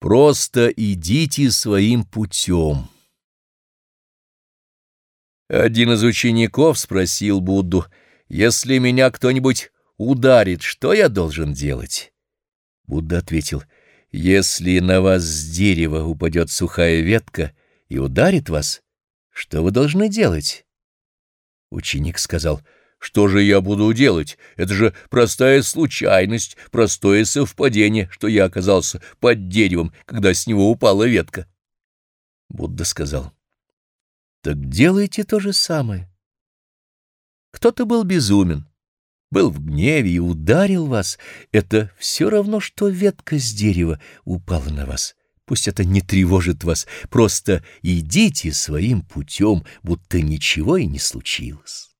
Просто идите своим путем. Один из учеников спросил Будду, «Если меня кто-нибудь ударит, что я должен делать?» Будда ответил, «Если на вас с дерева упадет сухая ветка и ударит вас, что вы должны делать?» Ученик сказал, — что же я буду делать? Это же простая случайность, простое совпадение, что я оказался под деревом, когда с него упала ветка. Будда сказал, так делайте то же самое. Кто-то был безумен, был в гневе и ударил вас. Это все равно, что ветка с дерева упала на вас. Пусть это не тревожит вас, просто идите своим путем, будто ничего и не случилось.